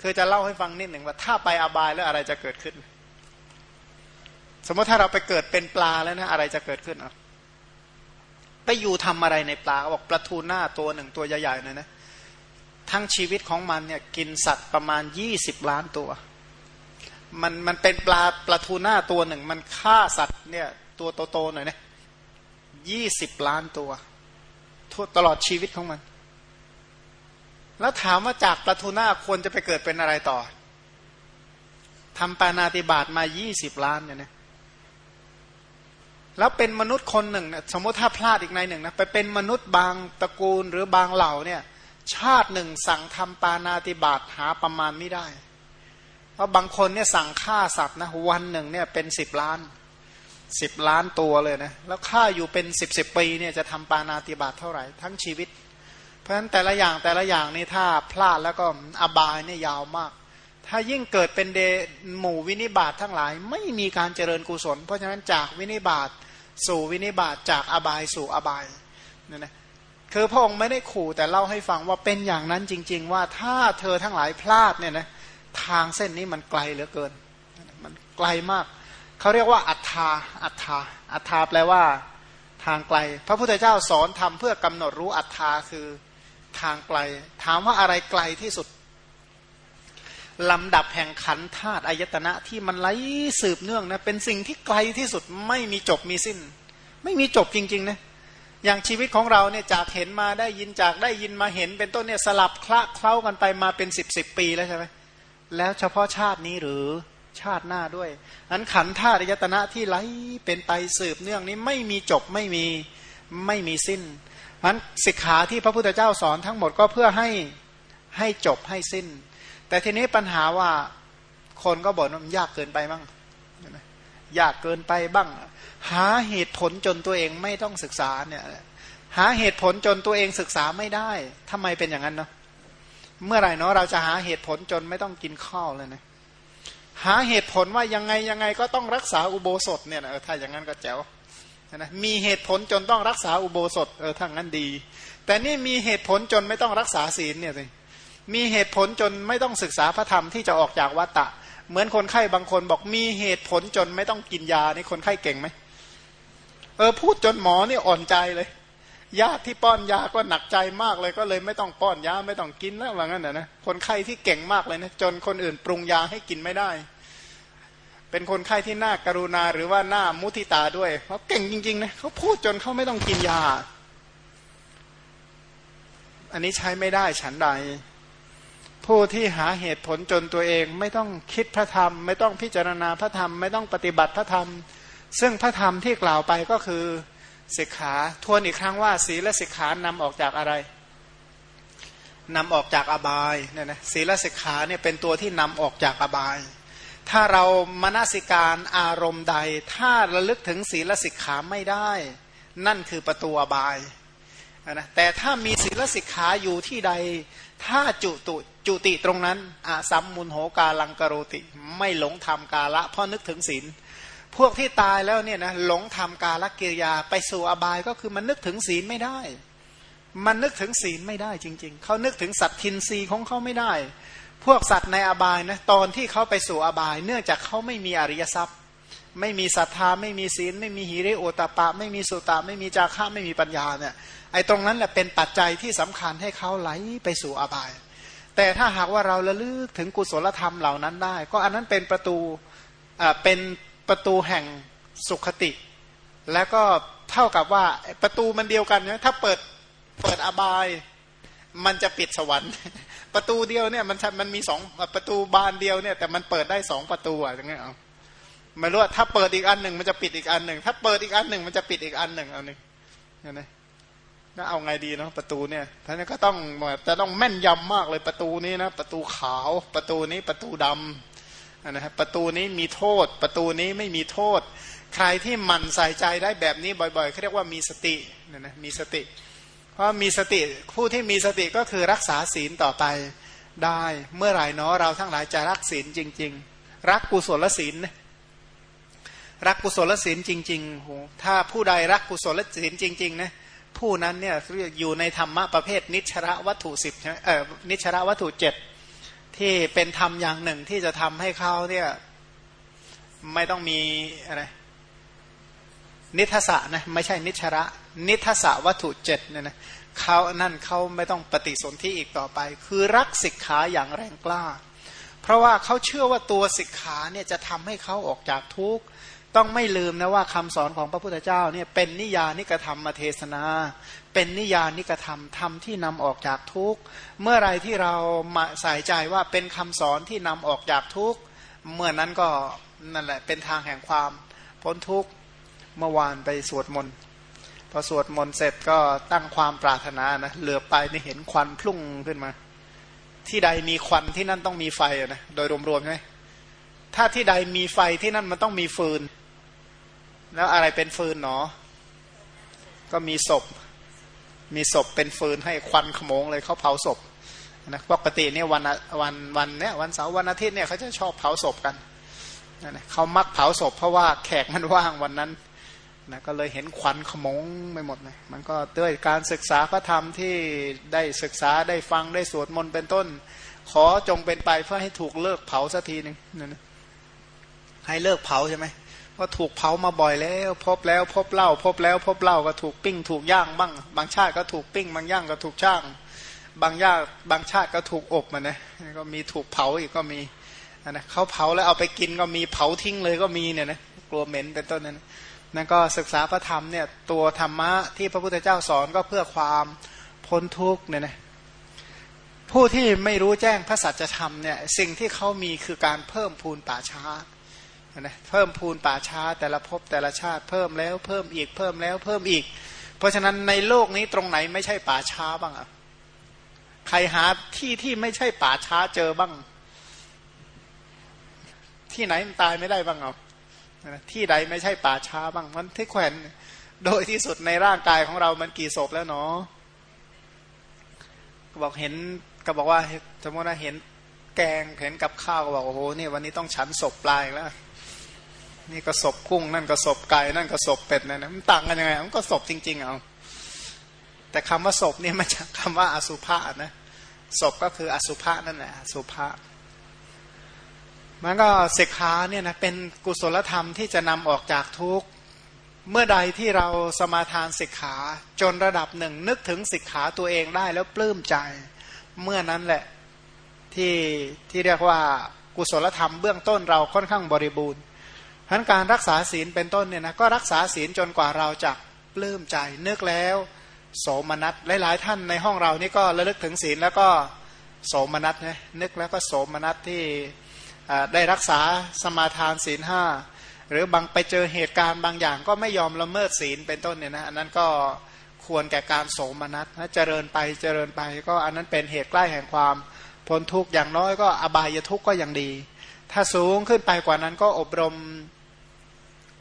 คือจะเล่าให้ฟังนิดหนึ่งว่าถ้าไปอบายแล้วอะไรจะเกิดขึ้น สมมติถ้าเราไปเกิดเป็นปลาแล้วนะอะไรจะเกิดขึ้นอะไปอยู่ทำอะไรในปลาเขาบอกปลาทูน่าตัวหนึ่งตัวใหญ่ๆเลยนะทั้งชีวิตของมันเนี่ยกินสัตว์ประมาณยี่สิบล้านตัว มันมันเป็นปลาปลาทูน่าตัวหนึ่ง มันฆ่าสัตว์เนี่ยตัวโตๆหน่อยนะยี่สิบล้านตัวทั่วตลอดชีวิตของมัน แล้วถามว่าจากปลาทูน่าควรจะไปเกิดเป็นอะไรต่อทำปานาติบาตมายี่สิบล้านเนี่ยนะแล้วเป็นมนุษย์คนหนึ่งนะสมมติถ้าพลาดอีกในหนึ่งนะไปเป็นมนุษย์บางตระกูลหรือบางเหล่าเนี่ย ชาติหนึ่งสั่งทำปานาติบาตหาประมาณไม่ได้ เพราะบางคนเนี่ยสั่งฆ่าสัตว์นะวันหนึ่งเนี่ยเป็นสิบล้านสิบล้านตัวเลยนะแล้วฆ่าอยู่เป็นสิบสิบปีเนี่ยจะทำปานาติบาตเท่าไหร่ ทั้งชีวิต ราะฉะนั้นแต่ละอย่างแต่ละอย่างนี่ถ้าพลาดแล้วก็อบายเนี่ยยาวมาก ถ้ายิ่งเกิดเป็นเดหมู่วินิบาตททั้งหลาย ไม่มีการเจริญกุศล เพราะฉะนั้นจากวินิบาตสู่วินิบาตจากอบายสู่อบายเนี่ยนะคือพระองค์ไม่ได้ขู่แต่เล่าให้ฟังว่าเป็นอย่างนั้นจริง ๆ ว่าถ้าเธอทั้งหลายพลาดเนี่ยนะทางเส้นนี้มันไกลเหลือเกิน มันไกลมากเขาเรียกว่าอัตตาอัตตาอัตตาแปลว่าทางไกล พระพุทธเจ้าสอนทำเพื่อกำหนดรู้อัตตาคือ ทางไกล ถามว่าอะไรไกลที่สุดลำดับแห่งขันธาตุอายตนะที่มันไหลสืบเนื่องนะเป็นสิ่งที่ไกลที่สุดไม่มีจบมีสิ้น ไม่มีจบจริงๆนะอย่างชีวิตของเราเนี่ยจากเห็นมาได้ยินจากได้ยินมาเห็น เป็นต้นเนี่ยสลับคละเคล้ากันไปมาเป็นสิบสิบปีแล้วใช่ไหมแล้วเฉพาะชาตินี้หรือชาติหน้าด้วยอันขันธาตุอายตนะที่ไหลเป็นไปสืบเนื่องนี้ไม่มีจบไม่มีไม่มีสิ้น อันสิกขาที่พระพุทธเจ้าสอนทั้งหมดก็เพื่อให้ให้จบให้สิ้น แต่ทีนี้ปัญหาว่าคนก็บอกว่ามันยากเกินไปบ้างยากเกินไปบ้าง หาเหตุผลจนตัวเองไม่ต้องศึกษาเนี่ยหาเหตุผลจนตัวเองศึกษาไม่ได้ทำไมเป็นอย่างนั้นเนาะเมื่อไหร่เนาะเราจะหาเหตุผลจนไม่ต้องกินข้าวเลยนะหาเหตุผลว่ายังไงยังไงก็ต้องรักษาอุโบสถเนี่ยนะถ้าอย่างนั้นก็แจ๋ว นะมีเหตุผลจนต้องรักษาอุโบสถเออถ้างั้นดี แต่นี่มีเหตุผลจนไม่ต้องรักษาศีลเนี่ยสิมีเหตุผลจนไม่ต้องศึกษาพระธรรมที่จะออกจากวัตตะ เหมือนคนไข้บางคนบอกมีเหตุผลจนไม่ต้องกินยานี่คนไข้เก่งไหมเออพูดจนหมอนี่อ่อนใจเลยญาติที่ป้อนยาก็หนักใจมากเลยก็เลยไม่ต้องป้อนยาไม่ต้องกินแล้วว่างั้นนะคนไข้ที่เก่งมากเลยนะจนคนอื่นปรุงยาให้กินไม่ได้ เป็นคนไข้ที่น่ากรุณาหรือว่าน้ามุทิตาด้วยเพราะเก่งจริงๆนะเขาพูดจนเขาไม่ต้องกินยา อันนี้ใช้ไม่ได้ฉันใด ผู้ที่หาเหตุผลจนตัวเองไม่ต้องคิดพระธรรม ไม่ต้องพิจารณาพระธรรม ไม่ต้องปฏิบัติพระธรรม ซึ่งพระธรรมที่กล่าวไปก็คือสิกขาทวนอีกครั้งว่า ศีลสิกขานำออกจากอะไรนำออกจากอบายเนี่ยนะศีลสิกขาเนี่ยเป็นตัวที่นำออกจากอบาย ถ้าเรามนสิการอารมณ์ใด ถ้าระลึกถึงศีลสิกขาไม่ได้ นั่นคือประตูอบายนะแต่ถ้ามีศีลสิกขาอยู่ที่ใด ถ้าจุตุจุติตรงนั้นอาสัมมุนโหกาลังกโรติ ไม่หลงทำกาละ เพราะนึกถึงศีลพวกที่ตายแล้วเนี่ยนะหลงทำกาลกิริยาไปสู่อบายก็คือมันนึกถึงศีลไม่ได้ มันนึกถึงศีลไม่ได้จริง ๆ เขานึกถึงสัตทินรีของเขาไม่ได้ พวกสัตว์ในอบายนะตอนที่เขาไปสู่อบาย เนื่องจากเขาไม่มีอริยทรัพย์ ไม่มีศรัทธาไม่มีศีล ไม่มีหิริโอตปะ ไม่มีสุตาไม่มีจาระไม่มีปัญญาเนี่ยไอ้ตรงนั้นแหละเป็นปัจจัยที่สำคัญให้เขาไหลไปสู่อบาย แต่ถ้าหากว่าเราระลึกถึงกุศลธรรมเหล่านั้นได้ ก็อันนั้นเป็นประตูอ่าเป็นประตูแห่งสุขติ แล้วก็เท่ากับว่าประตูมันเดียวกันนะถ้าเปิดเปิดอบาย มันจะปิดสวรรค์ ประตูเดียวเนี่ยมันมันมีสองประตูบานเดียวเนี่ยแต่มันเปิดได้สองประตูอะอย่างเงี้ยเอาไม่รู้ว่าถ้าเปิดอีกอันหนึ่งมันจะปิดอีกอันหนึ่งถ้าเปิดอีกอันหนึ่งมันจะปิดอีกอันหนึ่งเอาหนึ่งเนี่ยนะน่าเอาไงดีเนาะประตูเนี่ยท่านก็ต้องจะต้องแม่นยำมากเลยประตูนี้นะประตูขาวประตูนี้ประตูดำนะครับประตูนี้มีโทษ ประตูนี้ไม่มีโทษ ใครที่หมั่นใส่ใจได้แบบนี้บ่อยๆเขาเรียกว่ามีสตินะนะมีสติ เพราะมีสติผู้ที่มีสติก็คือรักษาศีลต่อไปได้เมื่อไหร่เนาะเราทั้งหลายจะรักศีลจริง ๆ รักกุศลศีลรักกุศลศีลจริงๆโหถ้าผู้ใดรักกุศลศีลจริงๆนะผู้นั้นเนี่ยอยู่ในธรรมะประเภทนิชระวัตถุสิบเออนิชระวัตถุเจ็ดที่เป็นธรรมอย่างหนึ่งที่จะทำให้เขาเนี่ยไม่ต้องมีอะไรนิทศะนะไม่ใช่นิชระ นิทศวัตถุเจ็ดเนี่ยนะเขานั่นเขาไม่ต้องปฏิสนธิอีกต่อไป คือรักสิกขาอย่างแรงกล้า เพราะว่าเขาเชื่อว่าตัวสิกขาเนี่ยจะทำให้เขาออกจากทุกข์ต้องไม่ลืมนะว่าคำสอนของพระพุทธเจ้าเนี่ยเป็นนิยานิกระทำมาเทศนา เป็นนิยานิกระทำทำที่นำออกจากทุกข์เมื่อไรที่เรามาใส่ใจว่าเป็นคำสอนที่นำออกจากทุกข์เมื่อนั้นก็นั่นแหละเป็นทางแห่งความพ้นทุกข์เมื่อวานไปสวดมนต์ พอสวดมนต์เสร็จก็ตั้งความปรารถนานะเหลือไปนี่เห็นควันพุ่งขึ้นมา ที่ใดมีควันที่นั่นต้องมีไฟนะโดยรวมๆใช่ไหมถ้าที่ใดมีไฟที่นั่นมันต้องมีฟืน แล้วอะไรเป็นฟืนเนาะก็มีศพ มีศพเป็นฟืนให้ควันขโมงเลยเขาเผาศพนะปกติเนี่ยวันวันวันเนี้ยวันเสาร์วันอาทิตย์เนี่ยเขาจะชอบเผาศพกันนะเขามักเผาศพเพราะว่าแขกมันว่างวันนั้น นะก็เลยเห็นควันขมงไม่หมดเลยมันก็ด้วยการศึกษาพระธรรมที่ได้ศึกษาได้ฟังได้สวดมนต์เป็นต้น ขอจงเป็นไปเพื่อให้ถูกเลิกเผาสักทีหนึ่งนะให้เลิกเผาใช่ไหมเพราถูกเผามาบ่อยแล้ว พบแล้วพบเล่า พบแล้ว พบเล่าก็ถูกปิ้ง ถูกย่างบ้าง บางชาติก็ถูกปิ้ง บางย่างก็ถูกช่าง บางย่างบางชาติก็ถูกอบมันนะก็มีถูกเผาอีกก็มีนะเขาเผาแล้วเอาไปกินก็มีเผาทิ้งเลยก็มีเนี่ยนะกลัวเหม็นเป็นต้นนั้น นั่นก็ศึกษาพระธรรมเนี่ยตัวธรรมะที่พระพุทธเจ้าสอนก็เพื่อความพ้นทุกข์เนี่ยนะผู้ที่ไม่รู้แจ้งพระสัจธรรมเนี่ยสิ่งที่เขามีคือการเพิ่มพูนป่าช้านะเพิ่มพูนป่าช้าแต่ละภพแต่ละชาติเพิ่มแล้วเพิ่มอีกเพิ่มแล้วเพิ่มอีก เพราะฉะนั้นในโลกนี้ตรงไหนไม่ใช่ป่าช้าบ้างอะใครหาที่ที่ไม่ใช่ป่าช้าเจอบ้าง ที่ไหนมันตายไม่ได้บ้างเอา ที่ใดไม่ใช่ป่าช้าบ้างมันที่แขวนโดยที่สุดในร่างกายของเรามันกี่ศพแล้วเนาะก็บอกเห็นก็บอกว่าสมมติว่าเห็นแกงเห็นกับข้าวก็บอกโอ้โหนี่วันนี้ต้องฉันศพปลายแล้วนี่ก็ศพกุ้งนั่นก็ศพไก่นั่นก็ศพเป็ดนะนะมันต่างกันยังไงมันก็ศพจริง ๆ เอา แต่คำว่าศพเนี่ยมาจากคำว่าอสุภะนะศพก็คืออสุภะนั่นแหละสุภะ มันก็ศิกขาเนี่ยนะเป็นกุศลธรรมที่จะนำออกจากทุกข์เมื่อใดที่เราสมาทานศิกขาจนระดับหนึ่ง นึกถึงศิกขาตัวเองได้แล้วปลื้มใจ เมื่อนั้นแหละที่ที่เรียกว่ากุศลธรรมเบื้องต้นเราค่อนข้างบริบูรณ์ทั้นการรักษาศีลเป็นต้นเนี่ยนะก็รักษาศีลจนกว่าเราจะปลื้มใจ นึกแล้ว โสมนัสหลาย ๆ ท่านในห้องเรานี่ก็ระลึกถึงศีลแล้วก็โสมนัสนะนึกแล้วก็โสมนัสที่ ได้รักษาสมาทานศีลห้าหรือบางไปเจอเหตุการณ์บางอย่างก็ไม่ยอมละเมิดศีลเป็นต้นเนี่ยนะอันนั้นก็ควรแก่การโสมนัสนะเจริญไปเจริญไปก็อันนั้นเป็นเหตุใกล้แห่งความพ้นทุกข์อย่างน้อยก็อบายทุกข์ก็ยังดี ถ้าสูงขึ้นไปกว่านั้นก็อบรม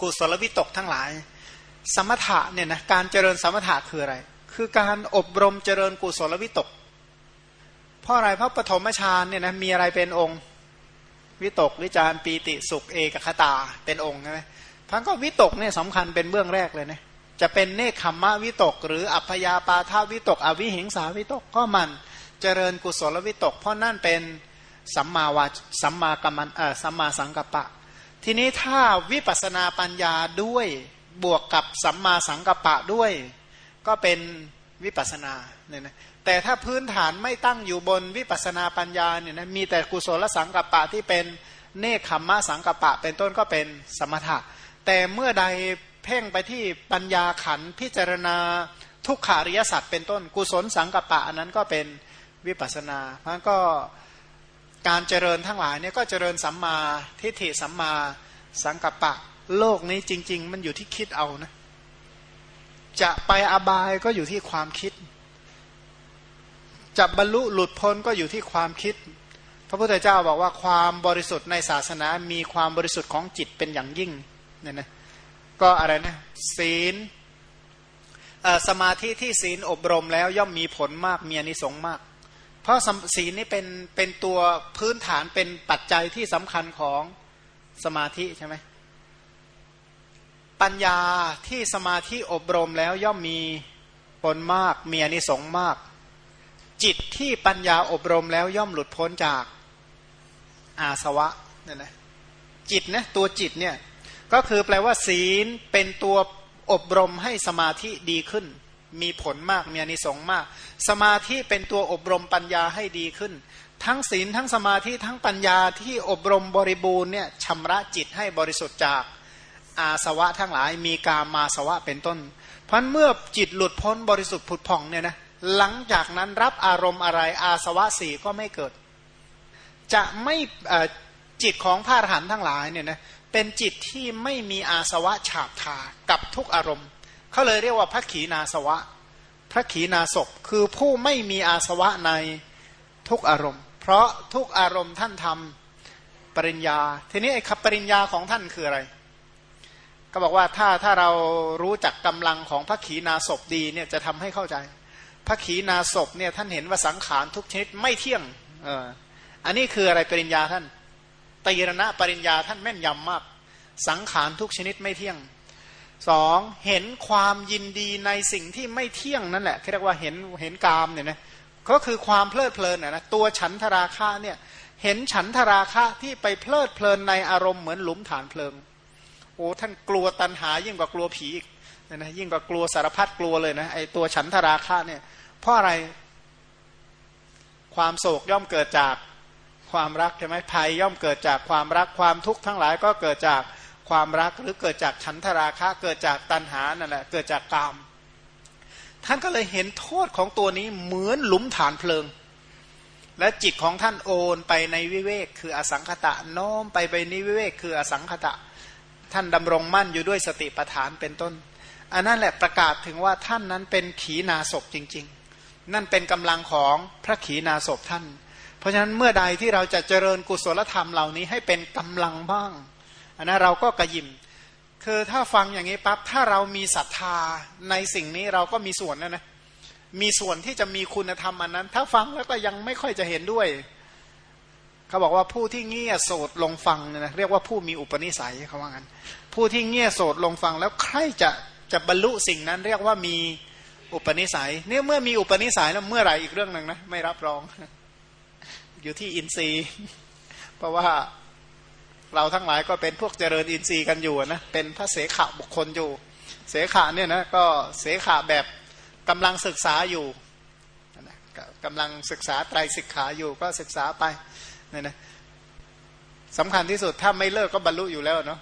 กุศลวิตกทั้งหลาย สมถะเนี่ยนะการเจริญสมถะคืออะไร คือการอบรมเจริญกุศลวิตก เพราะอะไรเพราะปฐมฌานเนี่ยนะมีอะไรเป็นองค์ วิตกวิจารปีติสุขเอกคตาเป็นองค์ใช่ไหมทั้งก็วิตกเนี่ยสำคัญเป็นเบื้องแรกเลยนะจะเป็นเนคขมมะวิตก หรืออัพยาปาทาวิตก อวิหิงสาวิตกก็มันเจริญกุศลวิตก เพราะนั่นเป็นสัมมาวาสัมมากัมมันเออสัมมาสังกัปปะ ทีนี้ถ้าวิปัสนาปัญญาด้วยบวกกับสัมมาสังกัปปะด้วย ก็เป็นวิปัสนาเนี่ยนะ แต่ถ้าพื้นฐานไม่ตั้งอยู่บนวิปัสนาปัญญาเนี่ยนะมีแต่กุศลสังกัปปะที่เป็นเนคขมมะสังกัปปะ เป็นต้นก็เป็นสมถะ แต่เมื่อใดเพ่งไปที่ปัญญาขันพิจารณาทุกขาริยสัตว์เป็นต้นกุศลสังกัปปะอันนั้นก็เป็นวิปัสนาเพราะก็การเจริญทั้งหลายเนี่ยก็เจริญสัมมาทิฏฐิสัมมาสังกัปปะ โลกนี้จริง ๆ มันอยู่ที่คิดเอานะ จะไปอบายก็อยู่ที่ความคิด จะบรรลุหลุดพ้นก็อยู่ที่ความคิด พระพุทธเจ้าบอกว่าความบริสุทธิ์ในศาสนา มีความบริสุทธิ์ของจิตเป็นอย่างยิ่งเนี่ยนะก็อะไรนะศีลสมาธิที่ศีลอบรมแล้วย่อมมีผลมากมีอนิสงส์มาก เพราะศีลนี่เป็นเป็นตัวพื้นฐานเป็นปัจจัยที่สำคัญของสมาธิใช่ไหมปัญญาที่สมาธิอบรมแล้วย่อมมีผลมากมีอนิสงส์มาก จิตที่ปัญญาอบรมแล้วย่อมหลุดพ้นจากอาสวะเนี่ยนะจิตนะตัวจิตเนี่ยก็คือแปลว่า ศีลเป็นตัวอบรมให้สมาธิดีขึ้น มีผลมากมีอนิสงส์มาก สมาธิเป็นตัวอบรมปัญญาให้ดีขึ้น ทั้งศีลทั้งสมาธิทั้งปัญญาที่อบรมบริบูรณ์เนี่ยชำระจิตให้บริสุทธิ์จากอาสวะทั้งหลายมีกามาสวะเป็นต้น เพราะเมื่อจิตหลุดพ้นบริสุทธิ์ผุดผ่องเนี่ยนะ หลังจากนั้นรับอารมณ์อะไรอาสวะสี่ก็ไม่เกิด จะไม่จิตของพระอรหันต์ทั้งหลายเนี่ยนะเป็นจิตที่ไม่มีอาสวะฉาบทากับทุกอารมณ์เขาเลยเรียกว่าพระขีณาสวะ พระขีณาศพคือผู้ไม่มีอาสวะในทุกอารมณ์ เพราะทุกอารมณ์ท่านทำปริญญา ทีนี้ไอ้คปริญญาของท่านคืออะไร ก็บอกว่าถ้าถ้าเรารู้จักกำลังของพระขีณาศพดีเนี่ยจะทำให้เข้าใจ พระขีณาศพเนี่ยท่านเห็นว่าสังขารทุกชนิดไม่เที่ยงเอออันนี้คืออะไรปริญญาท่านตีรณะปริญญาท่านแม่นยำมาก สังขารทุกชนิดไม่เที่ยงสองเห็นความยินดีในสิ่งที่ไม่เที่ยงนั่นแหละเรียกว่าเห็นเห็นกามเนี่ยนะก็คือความเพลิดเพลินนะตัวฉันทราคะเนี่ยเห็นฉันทราคะที่ไปเพลิดเพลินในอารมณ์เหมือนหลุมฐานเพลิงโอ้ท่านกลัวตันหายิ่งกว่ากลัวผีอีกนะยิ่งกว่ากลัวสารพัดกลัวเลยนะไอตัวฉันทราคะเนี่ย ราะอะไร ความโศกย่อมเกิดจากความรักใช่ไหมภัยย่อมเกิดจากความรักความทุกข์ทั้งหลายก็เกิดจากความรักหรือเกิดจากฉันทราคะเกิดจากตัณหานั่นแหละเกิดจากกาม ท่านก็เลยเห็นโทษของตัวนี้เหมือนหลุมฐานเพลิง และจิตของท่านโอนไปในวิเวกคืออสังขตะโน้มไปไปนิวิเวกคืออสังขตะ ท่านดำรงมั่นอยู่ด้วยสติปัฏฐานเป็นต้น อันนั้นแหละประกาศถึงว่าท่านนั้นเป็นขีนาศพจริง นั่นเป็นกำลังของพระขีนาศพท่าน เพราะฉะนั้นเมื่อใดที่เราจะเจริญกุศลธรรมเหล่านี้ให้เป็นกำลังบ้างอันนั้นเราก็กระยิมคือถ้าฟังอย่างนี้ปั๊บถ้าเรามีศรัทธาในสิ่งนี้เราก็มีส่วนนะนะมีส่วนที่จะมีคุณธรรมอันนั้น ถ้าฟังแล้วก็ยังไม่ค่อยจะเห็นด้วย เขาบอกว่าผู้ที่เงี่ยโสดลงฟังเนี่ยนะเรียกว่าผู้มีอุปนิสัยเขาว่างั้น ผู้ที่เงี่ยโสดลงฟังแล้วใครจะจะบรรลุสิ่งนั้น เรียกว่ามี อุปนิสัยเนี่ยเมื่อมีอุปนิสัยแล้วเมื่อไหร่อีกเรื่องหนึ่งนะไม่รับรอง อยู่ที่อินทรีย์ เพราะว่าเราทั้งหลายก็เป็นพวกเจริญอินทรีย์กันอยู่นะเป็นพระเสขบุคคลอยู่ เสขะเนี่ยนะก็เสขะแบบกำลังศึกษาอยู่นะกำลังศึกษาไตรสิกขาอยู่ก็ศึกษาไปเนี่ยนะสำคัญที่สุดถ้าไม่เลิกก็บรรลุอยู่แล้วเนาะ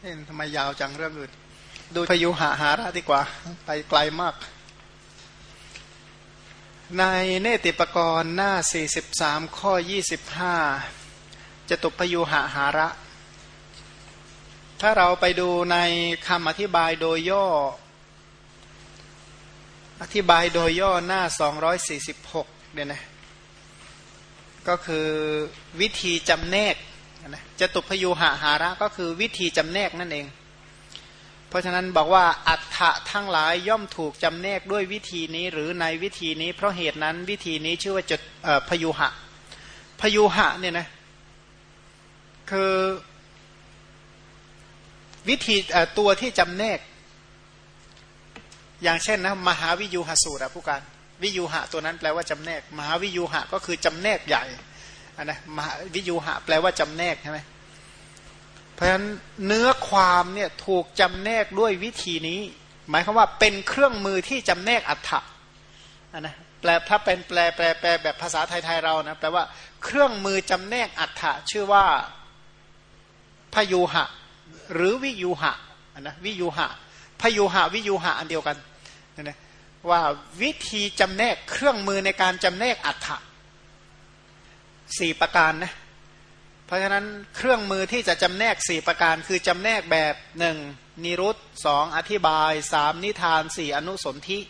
เห็นทำไมยาวจังเรื่องอื่น ดูพยุหาหาระดีกว่า ไปไกลมาก ในเนติปกรณ์หน้า 43 ข้อ 25 จะตุปยุหาหาระ ถ้าเราไปดูในคำอธิบายโดยย่อ อธิบายโดยย่อหน้า 246เนี่ยนะก็คือวิธีจำแนกนะจะตุพยุหาหาระก็คือวิธีจำแนกนั่นเอง ราะฉะนั้นบอกว่าอัฏฐะทั้งหลายย่อมถูกจำแนกด้วยวิธีนี้หรือในวิธีนี้ เพราะเหตุนั้นวิธีนี้ชื่อว่าจุดพยุหะ พยุหะเนี่ยนะคือวิธีตัวที่จำแนก อย่างเช่นนะมหาวิยูหสูตรผู้การวิยูหะตัวนั้นแปลว่าจำแนก มหาวิยูหะก็คือจำแนกใหญ่นนะมหาวิยูหะแปลว่าจำแนกใช่ไหม เพราะฉะนั้นเนื้อความเนี่ยถูกจำแนกด้วยวิธีนี้ หมายความว่าเป็นเครื่องมือที่จำแนกอัฏฐะนะแปลถ้าเป็นแปลแปลแปลแบบภาษาไทยๆเรานะแปลว่าเครื่องมือจำแนกอัฏฐะชื่อว่าพยูหะ หรือวิยูหะนะวิยูหะพยูหะวิยูหะอันเดียวกันนะว่าวิธีจำแนกเครื่องมือในการจำแนกอัฏฐะสี่ประการนะ เพราะฉะนั้นเครื่องมือที่จะจำแนกสี่ประการคือจำแนกแบบหนึ่งนิรุตสองอธิบายสามนิทานสี่อนุสนธิ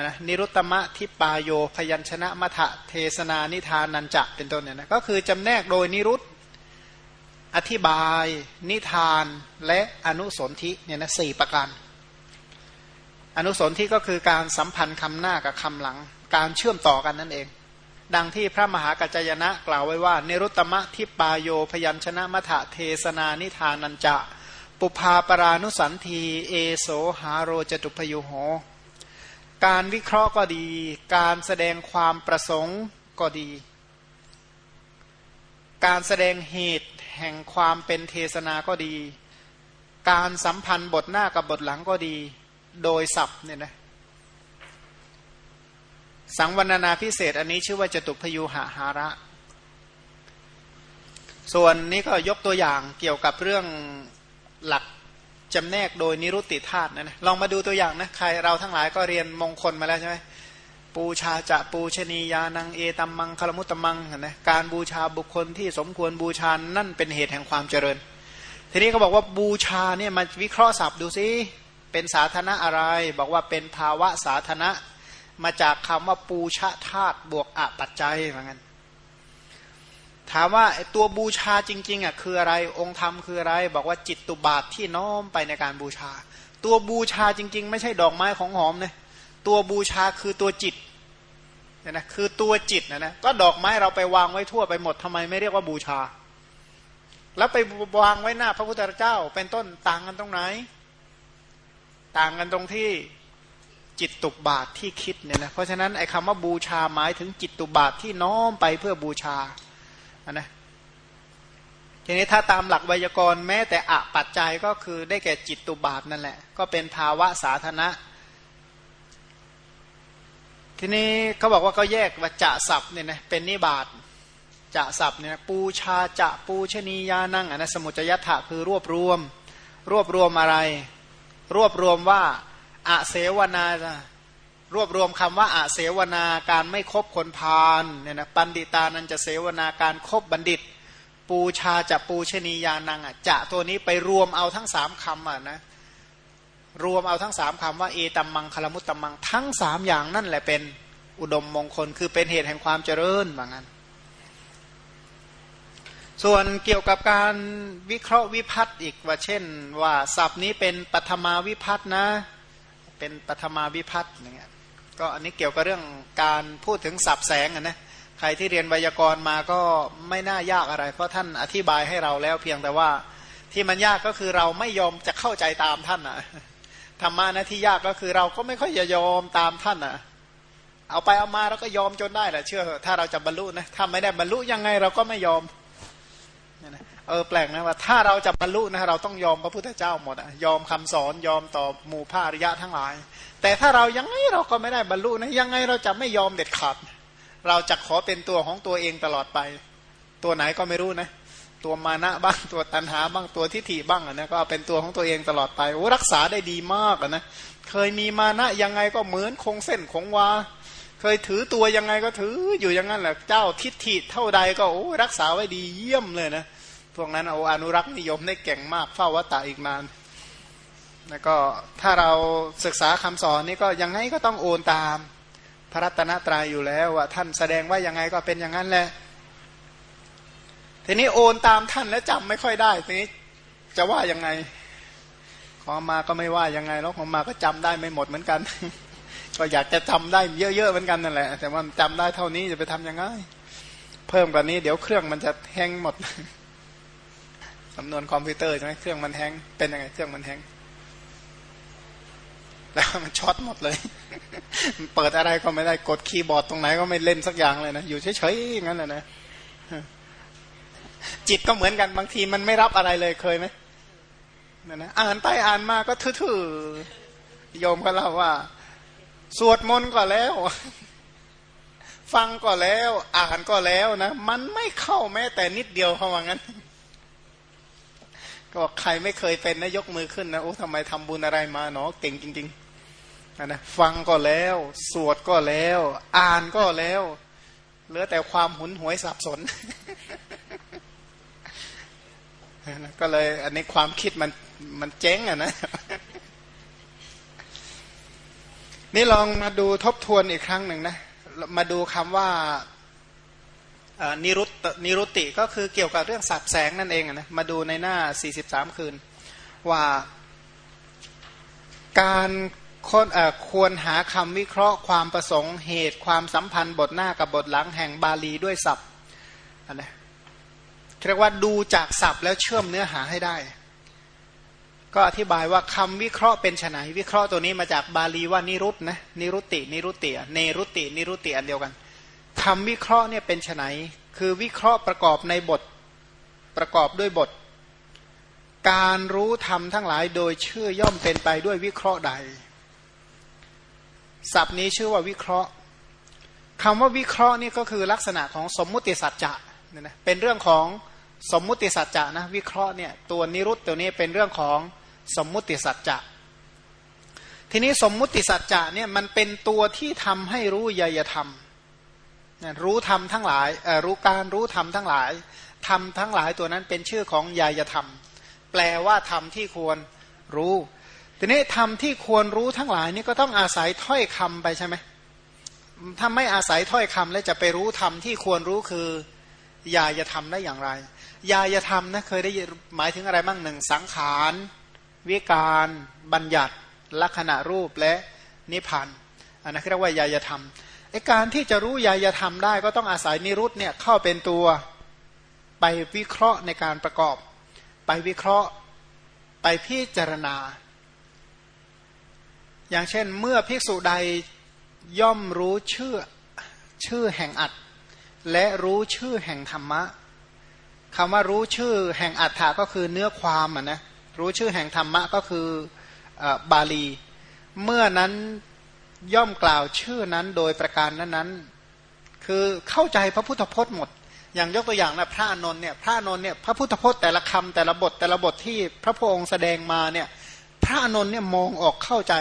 นะนิรุตมะทิปายโยพยัญชนะมัทะเทศนานิทานนันจะเป็นต้นเนี่ยนะก็คือจำแนกโดยนิรุตอธิบาย นิทานและอนุสนธิเนี่ยนะสี่ประการ อนุสนธิก็คือการสัมพันธ์คำหน้ากับคำหลัง การเชื่อมต่อกันนั่นเอง ดังที่พระมหากัจจยนะกล่าวไว้ว่า เนรุตมะทิปายโยพยัญชนะมัทะเทศนานิทานันจะ ปุภาปรานุสันทีเอโสหาโรจตุพยุโห การวิเคราะห์ก็ดี การแสดงความประสงค์ก็ดี การแสดงเหตุแห่งความเป็นเทศนาก็ดี การสัมพันธ์บทหน้ากับบทหลังก็ดี โดยศัพท์เนี่ยนะ สังวรณนาพิเศษอันนี้ชื่อว่าจตุพยูหาหาระ ส่วนนี้ก็ยกตัวอย่างเกี่ยวกับเรื่องหลักจำแนกโดยนิรุตติธาตุนะนะลองมาดูตัวอย่างนะใครเราทั้งหลายก็เรียนมงคลมาแล้วใช่ไหมปูชาจะปูชนียานังเอตัมมังคลมุตตมังนะการบูชาบุคคลที่สมควรบูชานั่นเป็นเหตุแห่งความเจริญ ทีนี้เขาบอกว่าบูชาเนี่ยมาวิเคราะห์ศัพท์ดูซิเป็นสาธารณะอะไร บอกว่าเป็นภาวะสาธารณะ มาจากคำว่าปูชาธาตุบวกอปัจจัยเหมือนกันถามว่าตัวบูชาจริงๆอะคืออะไรองค์ธรรมคืออะไร บอกว่าจิตตุบาทที่น้อมไปในการบูชา ตัวบูชาจริง ๆ ไม่ใช่ดอกไม้ของหอมนะตัวบูชาคือตัวจิตเนี่ยนะคือตัวจิตนะนะก็ดอกไม้เราไปวางไว้ทั่วไปหมดทำไมไม่เรียกว่าบูชา แล้วไปวางไว้หน้าพระพุทธเจ้า เป็นต้นต่างกันตรงไหน ต่างกันตรงที่ จิตตุบาทที่คิดเนี่ยนะเพราะฉะนั้นไอ้คำว่าบูชาหมายถึงจิตตุบาทที่น้อมไปเพื่อบูชานะทีนี้ถ้าตามหลักไวยากรณ์แม้แต่อะปัจจัยก็คือได้แก่จิตตุบาทนั่นแหละ ก็เป็นภาวะสาธารณะ ทีนี้เขาบอกว่าก็แยกว่าจะศัพท์เนี่ยนะเป็นนิบาตจะศัพท์เนี่ยปูชาจะปูชนียานั่งอันนะสมุจยัตถะคือรวบรวม รวบรวมอะไร รวบรวมว่า อาเสวนารวบรวมคำว่าอาเสวนาการไม่คบคนพาลเนี่ยนะปันดิตานันจะเสวนาการครบบัณฑิต ปูชาจะปูชนียานังอะจะตัวนี้ไปรวมเอาทั้งสามคำอะนะรวมเอาทั้งสามคำว่าเอตัมมังคลมุตตัมมังทั้งสามอย่างนั่นแหละเป็นอุดมมงคลคือเป็นเหตุแห่งความเจริญว่างั้น ส่วนเกี่ยวกับการวิเคราะห์วิพัฒน์อีกว่าเช่น ว่าศัพท์นี้เป็นปัทมาวิพัฒน์นะ เป็นปัทมาวิพัฒน์อย่างเงี้ยก็อันนี้เกี่ยวกับเรื่องการพูดถึงศัพท์แสงนะใครที่เรียนไวยากรณ์มาก็ไม่น่ายากอะไร เพราะท่านอธิบายให้เราแล้วเพียงแต่ว่าที่มันยากก็คือเราไม่ยอมจะเข้าใจตามท่านอะธรรมะนะที่ยากก็คือเราก็ไม่ค่อยจะยอมตามท่านอะ เอาไปเอามาเราก็ยอมจนได้แหละเชื่อ ถ้าเราจะบรรลุนะถ้าไม่ได้บรรลุยังไงเราก็ไม่ยอม เออแปลกนะว่าถ้าเราจะบรรลุนะเราต้องยอมพระพุทธเจ้าหมดอะยอมคำสอนยอมต่อหมู่ภาริยะทั้งหลาย แต่ถ้าเรายังไงเราก็ไม่ได้บรรลุนะยังไงเราจะไม่ยอมเด็ดขาดเราจะขอเป็นตัวของตัวเองตลอดไป ตัวไหนก็ไม่รู้นะ ตัวมานะบ้างตัวตันหาบ้างตัวทิฏฐิบ้างนะก็เป็นตัวของตัวเองตลอดไปโอ้รักษาได้ดีมากนะเคยมีมานะยังไงก็เหมือนคงเส้นคงวาเคยถือตัวยังไงก็ถืออยู่อย่างนั้นแหละเจ้าทิฏฐิเท่าใดก็โอ้รักษาไว้ดีเยี่ยมเลยนะ พวกนั้นเอาอนุรักษ์นิยมได้เก่งมากเฝ้าวัตตาอีกนานแล้วก็ถ้าเราศึกษาคำสอนนี่ก็ยังไงก็ต้องโอนตาม พระรัตนตรัยอยู่แล้วว่าท่านแสดงว่ายังไงก็เป็นอย่างนั้นแหละทีนี้โอนตามท่านแล้วจำไม่ค่อยได้ทีนี้จะว่ายังไง ของมาก็ไม่ว่ายังไงแล้วของมาก็จำได้ไม่หมดเหมือนกัน ก็อยากจะจำได้เยอะๆเหมือนกันนั่นแหละ แต่ว่าจำได้เท่านี้จะไปทํำยังไง เพิ่มกว่านี้เดี๋ยวเครื่องมันจะแห้งหมด สำนวนคอมพิวเตอร์ใช่ไหมเครื่องมัน hang เป็นยังไงเครื่องมัน hang แล้วมันช็อตหมดเลยเปิดอะไรก็ไม่ได้กดคีย์บอร์ดตรงไหนก็ไม่เล่นสักอย่างเลยนะ อยู่เฉยๆอย่างนั้นแหละนะจิตก็เหมือนกันบางทีมันไม่รับอะไรเลยเคยไหมนั่นนะอ่านไปอ่านมาก็ทื่อๆโยมก็เล่าว่า สวดมนต์ก็แล้ว ฟังก็แล้ว อ่านก็แล้วนะ มันไม่เข้าแม้แต่นิดเดียวเขาว่างั้น ก็ใครไม่เคยเป็นนะยกมือขึ้นนะโอ้ทำไมทำบุญอะไรมาเนาะเก่งจริงๆนะฟังก็แล้ว สวดก็แล้ว อ่านก็แล้วเหลือแต่ความหุนหวยสับสนก็เลยอันนี้ความคิดมันมันเจ๊งอะนะ นี่ลองมาดูทบทวนอีกครั้งหนึ่งนะ มาดูคำว่า นิรุตนิรุติก็คือเกี่ยวกับเรื่องสับแสงนั่นเองนะมาดูในหน้า 43 คืน ว่าการควรหาคำวิเคราะห์ความประสงค์เหตุความสัมพันธ์บทหน้ากับบทหลังแห่งบาลีด้วยศัพท์นะเรียกว่าดูจากศัพท์แล้วเชื่อมเนื้อหาให้ได้ ก็อธิบายว่าคำวิเคราะห์เป็นไนวิเคราะห์ตัวนี้มาจากบาลีว่านิรุตนะนิรุติ นิรุติเนรุติ นิรุติอันเดียวกัน คำวิเคราะห์เนี่ยเป็นไนคือวิเคราะห์ประกอบในบทประกอบด้วยบท การรู้ธรรมทั้งหลายโดยชื่อย่อมเป็นไปด้วยวิเคราะห์ใดศัพท์นี้ชื่อว่าวิเคราะห์คำว่าวิเคราะห์นี่ก็คือลักษณะของสมมุติสัจจะเนี่ยนะเป็นเรื่องของสมมุติสัจจะนะวิเคราะห์เนี่ยตัวนิรุตตัวนี้เป็นเรื่องของสมมุติสัจจะทีนี้สมมุติสัจจะเนี่ยมันเป็นตัวที่ทำให้รู้ยยธรรม รู้ธรรมทั้งหลายรู้การรู้ธรรมทั้งหลายธรรมทั้งหลายตัวนั้นเป็นชื่อของยยธรรม แปลว่าธรรมที่ควรรู้ ทีนี้ธรรมที่ควรรู้ทั้งหลายนี่ก็ต้องอาศัยถ้อยคำไปใช่ไหมถ้าไม่อาศัยถ้อยคำแล้วจะไปรู้ธรรมที่ควรรู้คือยายธรรมได้อย่างไร ยายธรรมนะเคยได้หมายถึงอะไรบ้างหนึ่งสังขารวิการ บัญญัติ ลักษณะรูปและนิพพานอันนั้นเรียกว่ายายธรรม ไอการที่จะรู้ยายธรรมได้ก็ต้องอาศัยนิรุตเนี่ยเข้าเป็นตัวไปวิเคราะห์ในการประกอบ ไปวิเคราะห์ไปพิจารณา อย่างเช่นเมื่อภิกษุใดย่อมรู้ชื่อชื่อแห่งอัดและรู้ชื่อแห่งธรรมะคำว่ารู้ชื่อแห่งอัฏฐาก็คือเนื้อความอะนะรู้ชื่อแห่งธรรมะก็คือบาลี เมื่อนั้น ย่อมกล่าวชื่อนั้นโดยประการนั้นๆ คือเข้าใจพระพุทธพจน์หมด อย่างยกตัวอย่างนะพระอนนท์เนี่ยพระอนนท์เนี่ยพระพุทธพจน์แต่ละคำแต่ละบทแต่ละบทที่พระพุทธองค์แสดงมาเนี่ยพระอนนท์เนี่ยมองออกเข้าใจ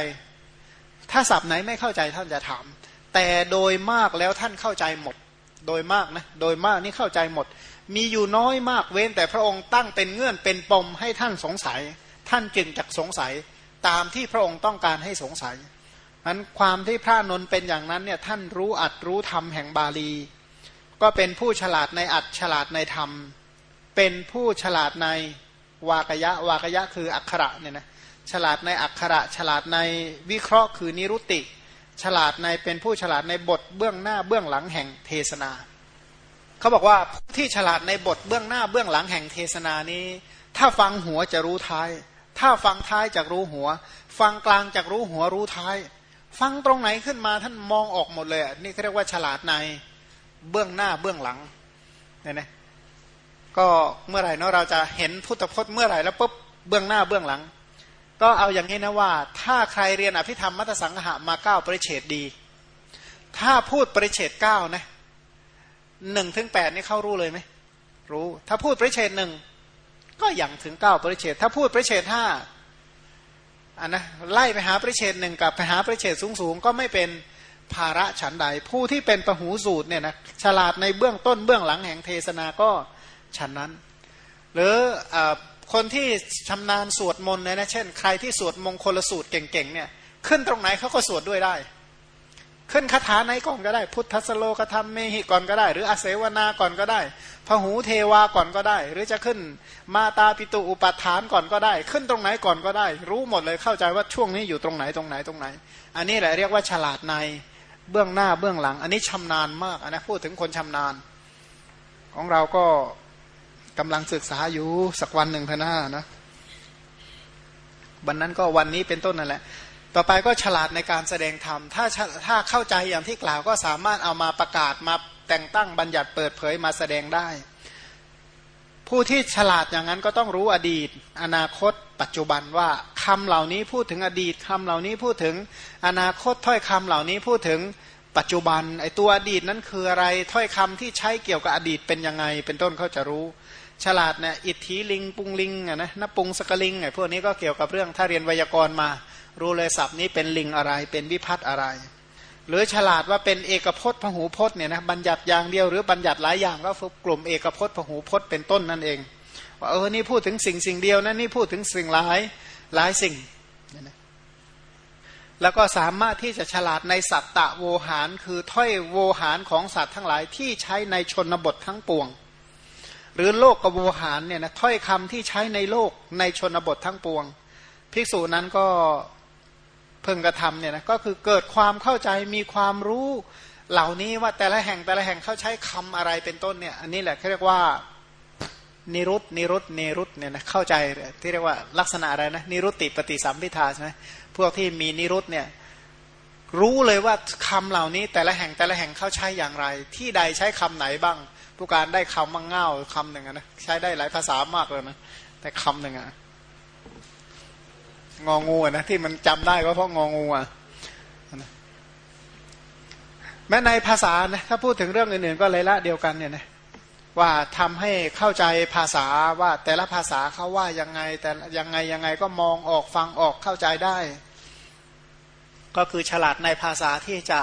ถ้าศัพท์ไหนไม่เข้าใจท่านจะถาม แต่โดยมากแล้วท่านเข้าใจหมด โดยมากนะโดยมากนี่เข้าใจหมด มีอยู่น้อยมากเว้นแต่พระองค์ตั้งเป็นเงื่อนเป็นปมให้ท่านสงสัย ท่านจึงจักสงสัยตามที่พระองค์ต้องการให้สงสัย นั้นความที่พระนนเป็นอย่างนั้นเนี่ยท่านรู้อัดรู้ธรรมแห่งบาลี ก็เป็นผู้ฉลาดในอัดฉลาดในธรรม เป็นผู้ฉลาดในวากยะวากยะคืออักขระเนี่ยนะฉลาดในอักขระ ฉลาดในวิเคราะห์คือนิรุติ ฉลาดในเป็นผู้ฉลาดในบทเบื้องหน้าเบื้องหลังแห่งเทศนา เขาบอกว่าผู้ที่ฉลาดในบทเบื้องหน้าเบื้องหลังแห่งเทศนานี้ ถ้าฟังหัวจะรู้ท้าย ถ้าฟังท้ายจะรู้หัว ฟังกลางจะรู้หัวรู้ท้าย ฟังตรงไหนขึ้นมาท่านมองออกหมดเลยนี่เขาเรียกว่าฉลาดในเบื้องหน้าเบื้องหลังเนี่ยนะก็เมื่อไหร่เนาะเราจะเห็นพุทธพจน์เมื่อไหร่แล้วปุ๊บเบื้องหน้าเบื้องหลัง ก็เอาอย่างนี้นะว่า ถ้าใครเรียนอภิธรรมมัตสังหะมาเก้าปริเฉดดี ถ้าพูดปริเฉดเก้านะหนึ่งถึงแปดนี่เข้ารู้เลยไหมรู้ ถ้าพูดปริเชตหนึ่งก็อย่างถึงเก้าปริเชตถ้าพูดปริเชตห้า อันนะไล่ไปหาประเชษหนึ่งกับไปหาประเชษสูงสูงก็ไม่เป็นภาระฉันใด ผู้ที่เป็นประหูสูตรเนี่ยนะฉลาดในเบื้องต้นเบื้องหลังแห่งเทศนาก็ฉันนั้น หรืออคนที่ชำนาญสวดมนต์เนี่ยนะเช่น ใครที่สวดมงคลสูตรเก่งๆเนี่ยขึ้นตรงไหนเขาก็สวดด้วยได้ ขึ้นคาถาไหนก่อนก็ได้ พุทธสโลกธรรมเมหิก่อนก็ได้ หรืออาเสวนาก่อนก็ได้พหูเทวาก่อนก็ได้ หรือจะขึ้นมาตาปิตุอุปัฏฐานก่อนก็ได้ ขึ้นตรงไหนก่อนก็ได้ รู้หมดเลยเข้าใจว่าช่วงนี้อยู่ตรงไหนตรงไหนตรงไหน อันนี้แหละเรียกว่าฉลาดในเบื้องหน้าเบื้องหลัง อันนี้ชำนาญมากนะพูดถึงคนชำนาญ ของเราก็กำลังศึกษาอยู่สักวันหนึ่งพน้านะวันนั้นก็วันนี้เป็นต้นนั่นแหละ ต่อไปก็ฉลาดในการแสดงธรรม ถ้าถ้าเข้าใจอย่างที่กล่าวก็สามารถเอามาประกาศมาแต่งตั้งบัญญัติเปิดเผยมาแสดงได้ ผู้ที่ฉลาดอย่างนั้นก็ต้องรู้อดีต อนาคต ปัจจุบันว่าคำเหล่านี้พูดถึงอดีตคำเหล่านี้พูดถึงอนาคตถ้อยคำเหล่านี้พูดถึงปัจจุบันไอตัวอดีตนั้นคืออะไรถ้อยคำที่ใช้เกี่ยวกับอดีตเป็นยังไง เป็นต้นเขาจะรู้ ฉลาดเนี่ยอิทธิลิง ปุงลิงอะนะนปุงสกลิงไอพวกนี้ก็เกี่ยวกับเรื่องถ้าเรียนไวยากรณ์มา รู้เลยศัพท์นี้เป็นลิงอะไร เป็นวิพัตอะไร หรือฉลาดว่าเป็นเอกพจน์พหูพจน์เนี่ยนะบัญญัติอย่างเดียวหรือบัญญัติหลายอย่างก็กลุ่มเอกพจน์พหูพจน์เป็นต้นนั่นเองว่าเออนี่พูดถึงสิ่งสิ่งเดียวนะนี่พูดถึงสิ่งหลายหลายสิ่งแล้วก็สามารถที่จะฉลาดในสัตตะโวหาร คือถ้อยโวหารของสัตว์ทั้งหลายที่ใช้ในชนบททั้งปวง หรือโลกกโวหารเนี่ยนะถ้อยคำที่ใช้ในโลกในชนบททั้งปวง ภิกษุนั้นก็ เพิ่งกระทำเนี่ยนะก็คือเกิดความเข้าใจมีความรู้เหล่านี้ว่าแต่ละแห่งแต่ละแห่งเขาใช้คำอะไรเป็นต้นเนี่ย อันนี้แหละเขาเรียกว่านิรุตนิรุตเนรุตเนี่ยนะเข้าใจที่เรียกว่าลักษณะอะไรนะนิรุตติปฏิสัมพิทาใช่ไหมพวกที่มีนิรุตเนี่ยรู้เลยว่าคำเหล่านี้ แต่ละแห่งแต่ละแห่งเขาใช้อย่างไร ที่ใดใช้คำไหนบ้าง ผู้การได้คำมังเง่าคำหนึ่งนะใช้ได้หลายภาษามากเลยนะแต่คำหนึ่งอะ งองูนะที่มันจำได้ก็เพราะงองูอะแม้ในภาษานะถ้าพูดถึงเรื่องอื่นๆก็เลยละเดียวกันเนี่ยนะว่าทำให้เข้าใจภาษาว่าแต่ละภาษาเขาว่ายังไง แต่ยังไงยังไงก็มองออกฟังออกเข้าใจได้ ก็คือฉลาดในภาษาที่จะ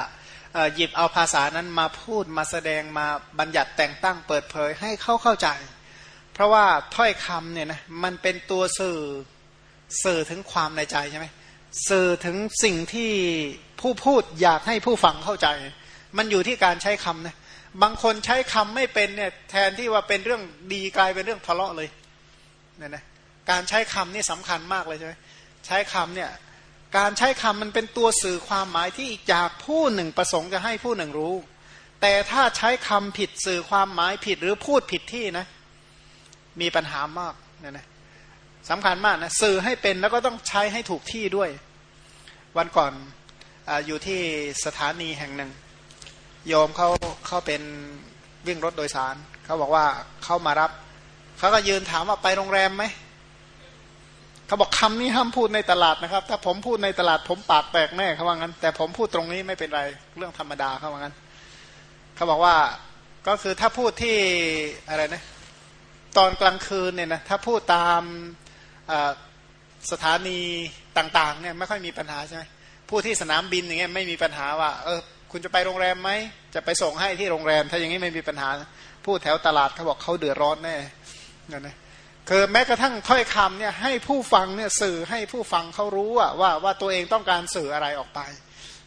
หยิบเอาภาษานั้นมาพูดมาแสดงมาบัญญัติแต่งตั้งเปิดเผยให้เขาเข้าใจ เพราะว่าถ้อยคำเนี่ยนะมันเป็นตัวสื่อ สื่อถึงความในใจใช่ไหมสื่อถึงสิ่งที่ผู้พูดอยากให้ผู้ฟังเข้าใจ มันอยู่ที่การใช้คำนะบางคนใช้คำไม่เป็นเนี่ยแทนที่ว่าเป็นเรื่องดีกลายเป็นเรื่องทะเลาะเลยเนี่ยนะการใช้คำนี่สำคัญมากเลยใช่ไหมใช้คำเนี่ยการใช้คำมันเป็นตัวสื่อความหมายที่จากผู้หนึ่งประสงค์จะให้ผู้หนึ่งรู้ แต่ถ้าใช้คำผิดสื่อความหมายผิดหรือพูดผิดที่นะ มีปัญหามากเนี่ยนะ สำคัญมากนะสื่อให้เป็นแล้วก็ต้องใช้ให้ถูกที่ด้วย วันก่อนออยู่ที่สถานีแห่งหนึ่ง โยมเขาเขาเป็นวิ่งรถโดยสารเขาบอกว่าเขามารับเขาก็ยืนถามว่าไปโรงแรมไหมเขาบอกคำนี้ห้ามพูดในตลาดนะครับ ถ้าผมพูดในตลาดผมปากแตกแน่เขาว่างั้น แต่ผมพูดตรงนี้ไม่เป็นไรเรื่องธรรมดาเขาว่างั้นเขาบอกว่าก็คือถ้าพูดที่อะไรนะตอนกลางคืนเนี่ยนะถ้าพูดตาม สถานีต่างๆเนี่ยไม่ค่อยมีปัญหาใช่ไหมพูดที่สนามบินอย่างเงี้ยไม่มีปัญหาว่าเออคุณจะไปโรงแรมไหมจะไปส่งให้ที่โรงแรม ถ้าอย่างนี้ไม่มีปัญหาพูดแถวตลาดเขาบอกเขาเดือดร้อนแน่เนี่ยนะคือแม้กระทั่งถ้อยคำเนี่ยให้ผู้ฟังเนี่ยสื่อให้ผู้ฟังเขารู้ว่าว่าว่าตัวเองต้องการสื่ออะไรออกไป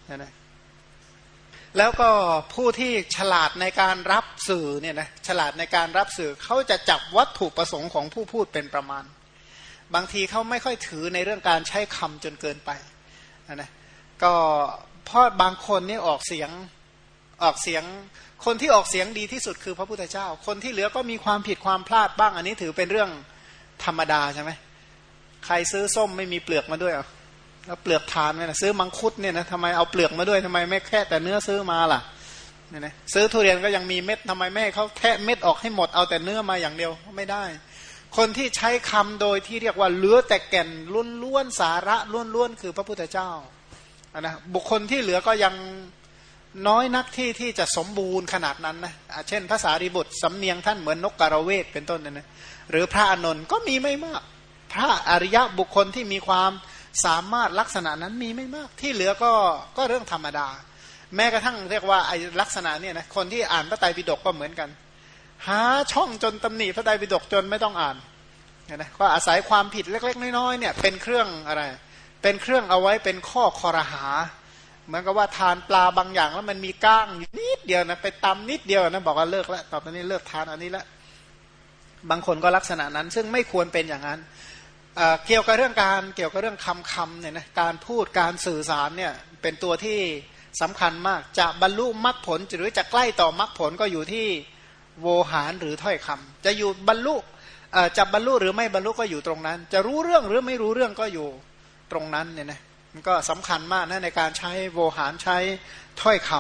นะนะแล้วก็ผู้ที่ฉลาดในการรับสื่อเนี่ยนะฉลาดในการรับสื่อเขาจะจับวัตถุประสงค์ของผู้พูดเป็นประมาณ บางทีเขาไม่ค่อยถือในเรื่องการใช้คำจนเกินไปนะนะก็เพราะบางคนนี่ออกเสียงออกเสียง คนที่ออกเสียงดีที่สุดคือพระพุทธเจ้า คนที่เหลือก็มีความผิดความพลาดบ้าง อันนี้ถือเป็นเรื่องธรรมดาใช่ไหมใครซื้อส้มไม่มีเปลือกมาด้วยอะแล้วเปลือกทานไหมนะซื้อมังคุดเนี่ยนะทำไมเอาเปลือกมาด้วยทำไมไม่แค่แต่เนื้อซื้อมาล่ะเนี่ยนะซื้อทุเรียนก็ยังมีเม็ดทำไมแม่เขาแค่เม็ดออกให้หมดเอาแต่เนื้อมาอย่างเดียวไม่ได้ คนที่ใช้คำโดยที่เรียกว่าเหลือแต่แก่นล้วนๆสาระล้วนๆคือพระพุทธเจ้านะบุคคลที่เหลือก็ยังน้อยนักที่ที่จะสมบูรณ์ขนาดนั้นนะเช่นภาษาริบุตรสำเนียงท่านเหมือนนกกระเวกเป็นต้นนะนะหรือพระอนนท์ก็มีไม่มาก พระอริยะบุคคลที่มีความสามารถลักษณะนั้นมีไม่มาก ที่เหลือก็ก็เรื่องธรรมดา แม้กระทั่งเรียกว่าไอลักษณะเนี่ยนะคนที่อ่านพระไตรปิฎกก็เหมือนกัน หาช่องจนตำหนิพระไตรปิฎกจนไม่ต้องอ่านนะก็อาศัยความผิดเล็ก ๆ น้อยๆเนี่ยเป็นเครื่องอะไร เป็นเครื่องเอาไว้เป็นข้อคอรหา เหมือนกับว่าทานปลาบางอย่างแล้วมันมีก้างนิดเดียวนะไปตำนิดเดียวนะบอกว่าเลิกแล้วต่อไปนี้เลิกทานอันนี้แล้วบางคนก็ลักษณะนั้น ซึ่งไม่ควรเป็นอย่างนั้นเเกี่ยวกับเรื่องการเกี่ยวกับเรื่องคำคำเนี่ยนะการพูดการสื่อสารเนี่ยเป็นตัวที่สำคัญมากจะบรรลุมรรคผลหรือจะใกล้ต่อมรรคผลก็อยู่ที่ โวหารหรือถ้อยคำจะอยู่บรรลุจะบรรลุหรือไม่บรรลุก็อยู่ตรงนั้น จะรู้เรื่องหรือไม่รู้เรื่องก็อยู่ตรงนั้นเนี่ยนะมันก็สำคัญมากนะในการใช้โวหารใช้ถ้อยค